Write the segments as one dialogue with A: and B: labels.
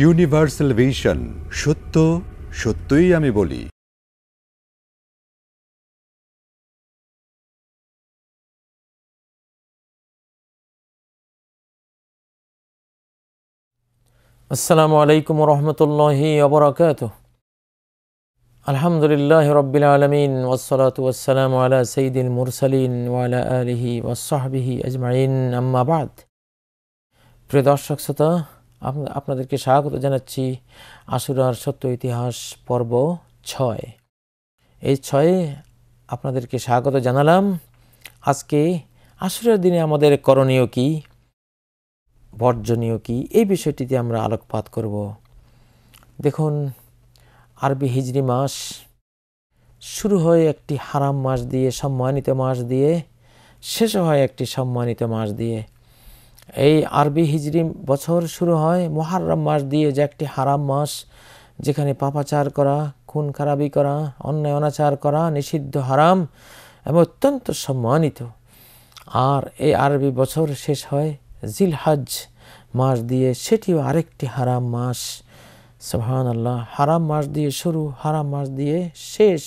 A: Universal vision সত্য, সত্যই আমি বলি।
B: আসসালামু আলাইকুম রহমতুল্লাহি অবরাকাত আলহামদুলিল্লাহ রবিল আলমিন ওসলাত ওসালাম আলা সঈদুল মুরসালিন ওয়ালা আলিহি ওসাহবিহি আজমাইন। আম্মাবাদ প্রিয় দর্শক, শ্রোতা আপনাদেরকে স্বাগত জানাচ্ছি আশুরার সত্য ইতিহাস পর্ব ছয়। এই ছয়ে আপনাদেরকে স্বাগত জানালাম। আজকে আশুরার দিনে আমাদের করণীয় কী? বর্জনীয় কি? এই বিষয়টিতে আমরা আলোকপাত করব। দেখুন, আরবি হিজরি মাস শুরু হয় একটি হারাম মাস দিয়ে, সম্মানিত মাস দিয়ে, শেষ হয় একটি সম্মানিত মাস দিয়ে। এই আরবি হিজরি বছর শুরু হয় মোহারম মাস দিয়ে যে একটি হারাম মাস, যেখানে পাপাচার করা, খুন খারাপি করা, অন্যায় অনাচার করা নিষিদ্ধ হারাম এবং অত্যন্ত সম্মানিত। আর এই আরবি বছর শেষ হয় জিলহাজ মাস দিয়ে, সেটিও আরেকটি হারাম মাস। সুবহান আল্লাহ হারাম মাস দিয়ে শুরু, হারাম মাস দিয়ে শেষ,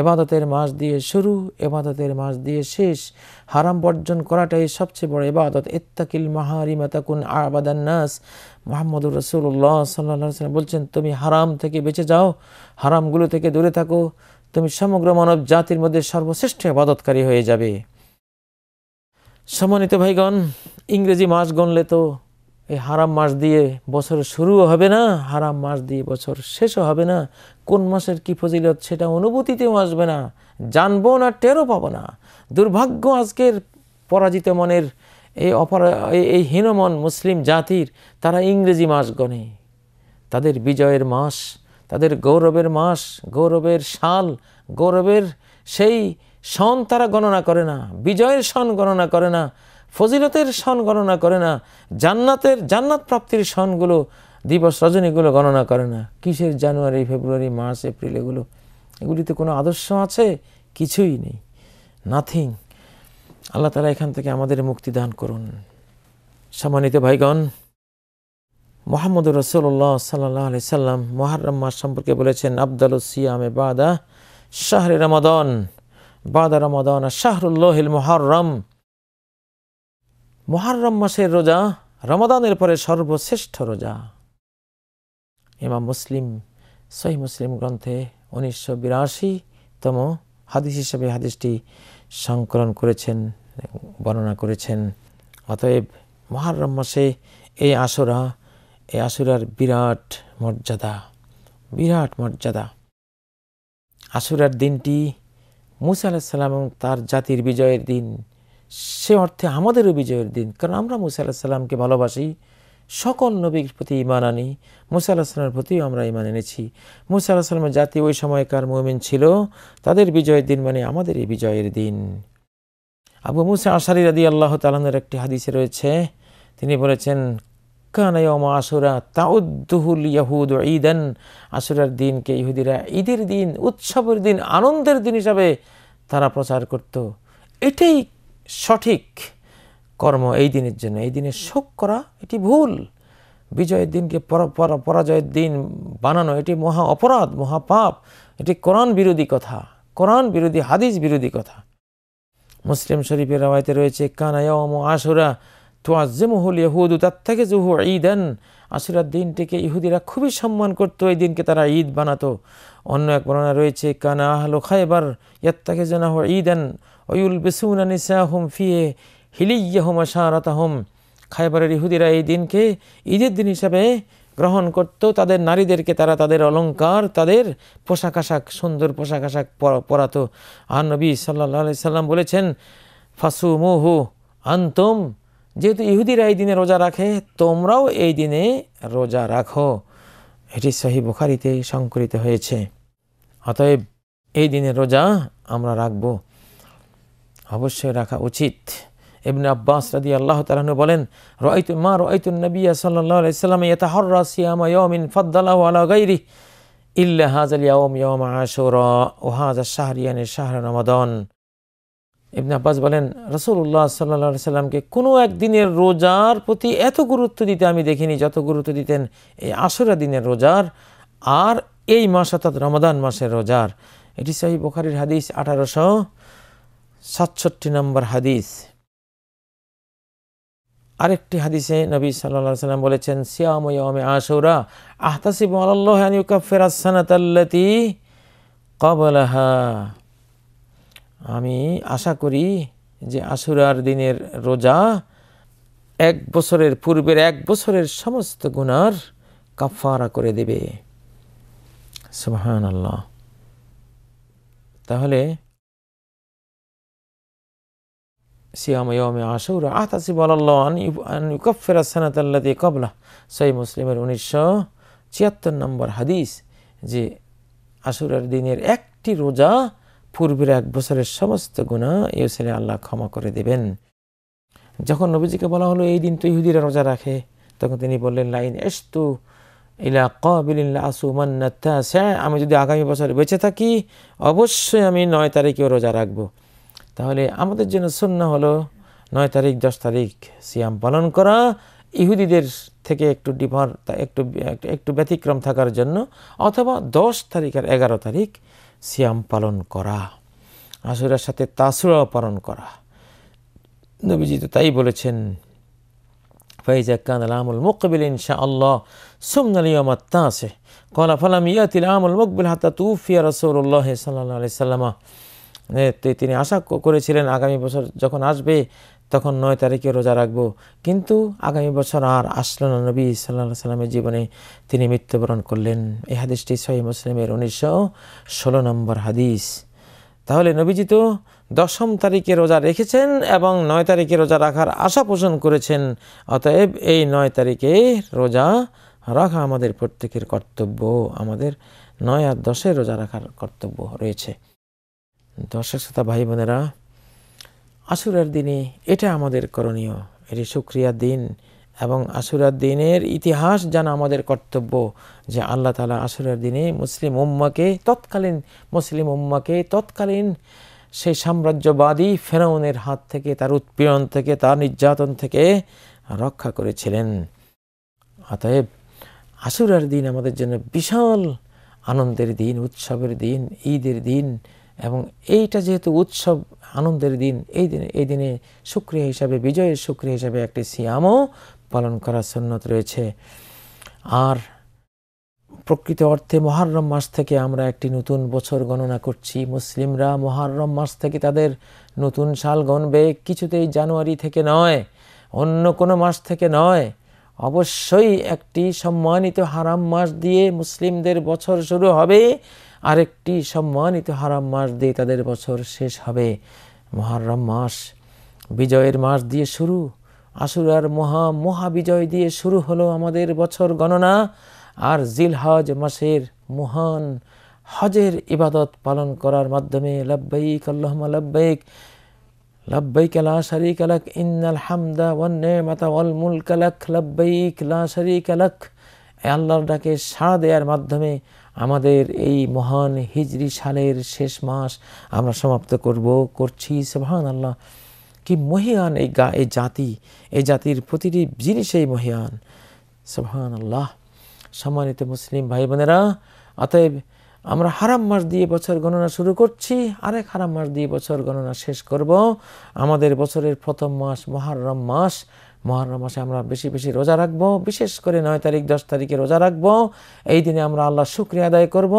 B: এবাদতের মাস দিয়ে শুরু, এবাদতের মাস দিয়ে শেষ। হারাম বর্জন করাটাই সবচেয়ে বড় এবাদত। ইত্তাকিল মাহারিমা তাকুন আবাদান নাস। মোহাম্মদুর রসুল্লাহ সাল্লাহ সাল্লাম বলছেন, তুমি হারাম থেকে বেঁচে যাও, হারামগুলো থেকে দূরে থাকো, তুমি সমগ্র মানব জাতির মধ্যে সর্বশ্রেষ্ঠ এবাদতকারী হয়ে যাবে। সম্মানিত ভাইগণ, ইংরেজি মাস গণলে তো এই হারাম মাস দিয়ে বছর শুরুও হবে না, হারাম মাস দিয়ে বছর শেষও হবে না। কোন মাসের কি ফজিলত সেটা অনুভূতিতেও আসবে না, জানব না, টেরও পাবো না। দুর্ভাগ্য আজকের পরাজিত মনের এই অপরা এই- হীনমন মুসলিম জাতির তারা ইংরেজি মাস গণে। তাদের বিজয়ের মাস, তাদের গৌরবের মাস, গৌরবের সাল, গৌরবের সেই সন তারা গণনা করে না, বিজয়ের সন গণনা করে না। ফজিলতের সন গণনা করে না, জান্নাতের জান্নাত প্রাপ্তির সনগুলো, দিবস রজনীগুলো গণনা করে না। কিসের জানুয়ারি, ফেব্রুয়ারি, মার্চ, এপ্রিল এগুলো? এগুলিতে কোনো আদর্শ আছে? কিছুই নেই। নাথিং আল্লাহ তালা এখান থেকে আমাদের মুক্তি দান করুন। সম্মানিত ভাইগণ মোহাম্মদ রসুল্লাহ সাল্লাহ আলি সাল্লাম মহারম মাস সম্পর্কে বলেছেন আবদাল সিয়ামে বাদা শাহরে রমাদন। বাদা রমাদন শাহরুল্লাহিল মোহারম মহারম মাসের রোজা, রমাদানের পরে সর্বশ্রেষ্ঠ রোজা। ইমাম মুসলিম, সহি মুসলিম গ্রন্থে উনিশশো বিরাশিতম হাদিস হিসেবে হাদিসটি সংকলন করেছেন, বর্ণনা করেছেন। অতএব মহারম মাসে এই আসরা এই আসুরার বিরাট মর্যাদা বিরাট মর্যাদা। আসুরার দিনটি মুসা আলাহিসাল্লাম এবং তার জাতির বিজয়ের দিন সে অর্থে আমাদেরও বিজয়ের দিন। কারণ আমরা মুসা আলাহিসাল্লামকে ভালোবাসি। সকল নবীর প্রতি ইমান আনি। মুসা আলাহিসাল্লামের প্রতিও আমরা ইমান এনেছি। মুসা আলাহিসাল্লামের জাতি ওই সময়কার মুমিন ছিল। তাদের বিজয়ের দিন মানে আমাদের এই বিজয়ের দিন। আবু মুসা আশারি রাদি আল্লাহ তালানের একটি হাদিসে রয়েছে। তিনি বলেছেন কানায়মা আসুরা তাউদ্দুহুল ইয়াহুদ ঈদান। আসুরার দিনকে ইহুদিরা ঈদের দিন, উৎসবের দিন, আনন্দের দিন হিসাবে তারা প্রচার করত। এটাই সঠিক কর্ম এই দিনের জন্য, এই দিনে শোক করা এটি ভুল। বিজয়ের দিনকে পরা- পরা- পরাজয়ের দিন বানানো এটি মহা অপরাধ মহাপাপ এটি কোরআন বিরোধী কথা, কোরআন বিরোধী, হাদিস বিরোধী কথা। মুসলিম শরীফের রাওয়ায়তে রয়েছে কানায়ম আশুরা তোয়াজ্জেমহুল ইহুদু তার থেকে জুহু ঈদান। আশুরার দিনটিকে ইহুদিরা খুবই সম্মান করতো, এই দিনকে তারা ঈদ বানাতো। অন্য এক বর্ণনা রয়েছে, কানা আহলো খাইবার ইয়াত্তাকে জানাহ ঈদান ওয়ুল বেসুনা নিসাহুম ফিয়ে হিলিয়াহুম আশারাতাহুম। খাইবারের ইহুদিরা এই দিনকে ঈদের দিন হিসাবে গ্রহণ করত। তাদের নারীদেরকে তারা তাদের অলংকার, তাদের পোশাক আশাক, সুন্দর পোশাক আশাক পরা- পরাতো। আর নবী সাল্লাহ সাল্লাম বলেছেন ফাসু মুহু আন্তম। যেহেতু ইহুদিরা এই দিনে রোজা রাখে, তোমরাও এই দিনে রোজা রাখো। এটি সহি বুখারিতে সংকলিত হয়েছে। অতএব এই দিনে রোজা আমরা রাখব। অবশ্যই রাখা উচিত। ইবনে আব্বাস রাদি আল্লাহ তালাহনু বলেন রয়তু মা রয়তুন নবিয়া সাল্লাহ সাল্লাম ইয়াতাহররা সিয়ামা ইয়ামিন ফাদ্দালাহু আলা গাইরি ইল্লা হাজাল ইয়াউম ইয়াউম আশুরা ও হাজা শাহরিয়ানের শাহর রমাদান। ইবনে আব্বাস বলেন রসুল্লাহ সাল্লা সাল্লামকে কোনো একদিনের রোজার প্রতি এত গুরুত্ব দিতে আমি দেখিনি, যত গুরুত্ব দিতেন এই আশুরা দিনের রোজার আর এই মাস অর্থাৎ রমাদান মাসের রোজার। এটি সহি বোখারির হাদিস আঠারোশো সাতষট্টি নম্বর হাদিস। আরেকটি হাদিসে নবী সাল্লা সাল্লাম বলেছেন, সিয়ামে আশুরা, আহতাসিব আল্লাহ ফেরাসানাতাল্লাতি কবলাহা আমি আশা করি যে আশুরার দিনের রোজা এক বছরের পূর্বের এক বছরের সমস্ত গুনার কাফারা করে দেবে। সুবহান আল্লাহ তাহলে সিয়াম ইয়মে আশুর আতাসি বলাল্লাহ ইউকাফিরা সানাতাল্লাতি কবলা সই মুসলিমের উনিশশো ছিয়াত্তর নম্বর হাদিস যে আশুরার দিনের একটি রোজা পূর্বের এক বছরের সমস্ত গুণা ইউসেলে আল্লাহ ক্ষমা করে দেবেন। যখন নবীজিকে বলা হলো, এই দিন তো ইহুদিরা রোজা রাখে, তখন তিনি বললেন, লাইন এস্তু ইলা কবিল্লা আসুমান্নাত্তা আমি যদি আগামী বছর বেঁচে থাকি, অবশ্যই আমি নয় তারিখেও রোজা রাখব। তাহলে আমাদের জন্য শূন্য হলো নয় তারিখ, দশ তারিখ সিয়াম পালন করা। ইহুদিদের থেকে একটু ডিফার, একটু একটু ব্যতিক্রম থাকার জন্য অথবা দশ তারিখ আর এগারো তারিখ সিয়াম পালন করা। আসুরার সাথে তাসুরাও পালন করা। নবীজি তো তাই বলেছেন, ফাইজা কান আলামুল মুকবিল ইনশা আল্লাহ সুমনালিয়মাত তাসে কলা ফালাম ইয়াতিল আমুল মুকবিল হাতা তুফিয়া রসৌল্লাহ সাল্লাহ আলি সাল্লামা। তিনি আশা করেছিলেন আগামী বছর যখন আসবে, তখন নয় তারিখে রোজা রাখব। কিন্তু আগামী বছর আর আসলো না নবী সাল্লাহ সাল্লামের জীবনে। তিনি মৃত্যুবরণ করলেন। এই হাদিসটি সহি মুসলিমের উনিশশো ষোলো নম্বর হাদিস। তাহলে নবীজি তো দশম তারিখে রোজা রেখেছেন এবং নয় তারিখে রোজা রাখার আশা পোষণ করেছেন। অতএব এই নয় তারিখে রোজা রাখা আমাদের প্রত্যেকের কর্তব্য। আমাদের নয় আর দশে রোজা রাখার কর্তব্য রয়েছে। দর্শক শ্রোতা, ভাই বোনেরা, আশুরার দিনে এটা আমাদের করণীয়। এটি সুক্রিয়ার দিন এবং আশুরার দিনের ইতিহাস জানা আমাদের কর্তব্য যে আল্লাহ তালা আশুরার দিনে মুসলিম উম্মাকে তৎকালীন মুসলিম উম্মাকে তৎকালীন সেই সাম্রাজ্যবাদী ফেরাউনের হাত থেকে, তার উৎপীড়ন থেকে, তার নির্যাতন থেকে রক্ষা করেছিলেন। অতএব আশুরার দিন আমাদের জন্য বিশাল আনন্দের দিন, উৎসবের দিন, ঈদের দিন এবং এইটা যেহেতু উৎসব, আনন্দের দিন, এই দিনে এই দিনে সুক্রিয়া হিসাবে, বিজয়ের সুক্রিয়া হিসাবে একটি সিয়ামও পালন করার সন্ন্যত রয়েছে। আর প্রকৃত অর্থে মহারম মাস থেকে আমরা একটি নতুন বছর গণনা করছি। মুসলিমরা মহারম মাস থেকে তাদের নতুন সাল গণবে। কিছুতেই জানুয়ারি থেকে নয়, অন্য কোনো মাস থেকে নয়। অবশ্যই একটি সম্মানিত হারাম মাস দিয়ে মুসলিমদের বছর শুরু হবে, আরেকটি সম্মানিত হারাম মাস দিয়ে তাদের বছর শেষ হবে। মহারম মাস বিজয়ের মাস দিয়ে শুরু, আশুরার মহা মহাবিজয় দিয়ে শুরু হলো আমাদের বছর গণনা, আর জিলহজ মাসের মহান হজের ইবাদত পালন করার মাধ্যমে লব্বাইক আল্লাহমা লব্বাইক লব্বাইক লা শরীক লাক, ইন্নাল হামদা ওয়ান নেমাতা ওয়াল মুলক লাক, লব্বাইক লা শরীক লাক। আল্লাহর ডাকে সাড়া দেওয়ার মাধ্যমে আমাদের এই মহান হিজরি সালের শেষ মাস আমরা সমাপ্ত করব, করছি সুবহান আল্লাহ কি মহিয়ান এই গা, এই জাতি, এই জাতির প্রতিটি জিনিসেই মহিয়ান সুবহান আল্লাহ সম্মানিত মুসলিম ভাই বোনেরা অতএব আমরা হারাম মাস দিয়ে বছর গণনা শুরু করছি, আরেক হারাম মাস দিয়ে বছর গণনা শেষ করব। আমাদের বছরের প্রথম মাস, মহারম মাস। মহারম মাসে আমরা বেশি বেশি রোজা রাখব, বিশেষ করে নয় তারিখ, দশ তারিখে রোজা রাখব। এই দিনে আমরা আল্লাহ শুক্রিয়া আদায় করব,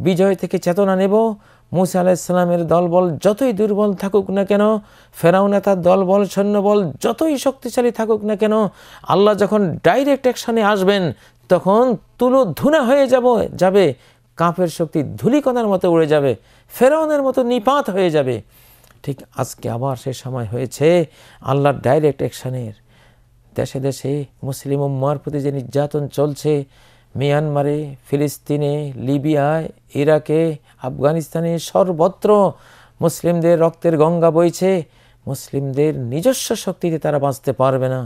B: বিজয় থেকে চেতনা নেব। মুসা আলাহিসাল্লামের দলবল যতই দুর্বল থাকুক না কেন, ফেরাউনে তার দলবল, সৈন্যবল যতই শক্তিশালী থাকুক না কেন, আল্লাহ যখন ডাইরেক্ট অ্যাকশানে আসবেন, তখন তুলো ধুনা হয়ে যাব, যাবে কাপের শক্তি ধুলিকণার মতো উড়ে যাবে, ফেরাউনের মতো নিপাত হয়ে যাবে। ঠিক আজকে আবার সে সময় হয়েছে আল্লাহর ডাইরেক্ট অ্যাকশানের দেশে দেশে মুসলিম উম্মার প্রতি যে নির্যাতন চলছে, মিয়ানমারে, ফিলিস্তিনে, লিবিয়ায়, ইরাকে, আফগানিস্তানে সর্বত্র মুসলিমদের রক্তের গঙ্গা বইছে। মুসলিমদের নিজস্ব শক্তিতে তারা বাঁচতে পারবে না।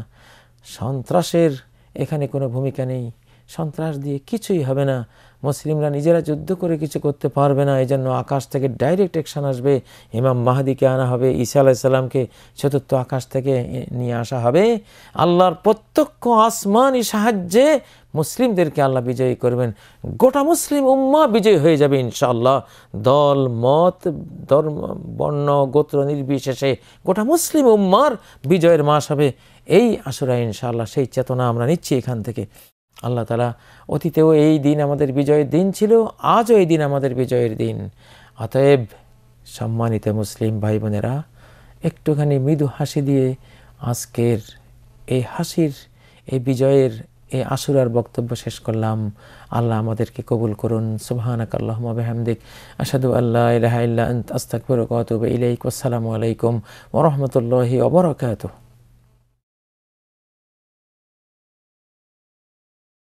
B: সন্ত্রাসের এখানে কোনো ভূমিকা নেই। সন্ত্রাস দিয়ে কিছুই হবে না। মুসলিমরা নিজেরা যুদ্ধ করে কিছু করতে পারবে না। এই জন্য আকাশ থেকে ডাইরেক্ট অ্যাকশন আসবে। ইমাম মাহাদিকে আনা হবে, ঈসা আলাইসাল্লামকে চতুর্থ আকাশ থেকে নিয়ে আসা হবে। আল্লাহর প্রত্যক্ষ আসমানি সাহায্যে মুসলিমদেরকে আল্লাহ বিজয়ী করবেন। গোটা মুসলিম উম্মা বিজয়ী হয়ে যাবে ইনশাআল্লাহ। দল, মত, ধর্ম, বর্ণ, গোত্র নির্বিশেষে গোটা মুসলিম উম্মার বিজয়ের মাস হবে। এই আসরা ইনশাআল্লাহ, সেই চেতনা আমরা নিচ্ছি এখান থেকে। আল্লাহ তালা অতীতেও এই দিন আমাদের বিজয়ের দিন ছিল, আজও এই দিন আমাদের বিজয়ের দিন। অতএব সম্মানিত মুসলিম ভাই বোনেরা, একটুখানি মৃদু হাসি দিয়ে আজকের এই হাসির, এই বিজয়ের, এই আসুরার বক্তব্য শেষ করলাম। আল্লাহ আমাদেরকে কবুল করুন। সুবহানাক আল্লাহুম্মা বিহামদিক। আশহাদু আল্লা ইলাহা ইল্লা আতুবু ইলাইক। ওয়াসসালামু আলাইকুম ওয়া রাহমাতুল্লাহি ওয়া বারাকাতুহু।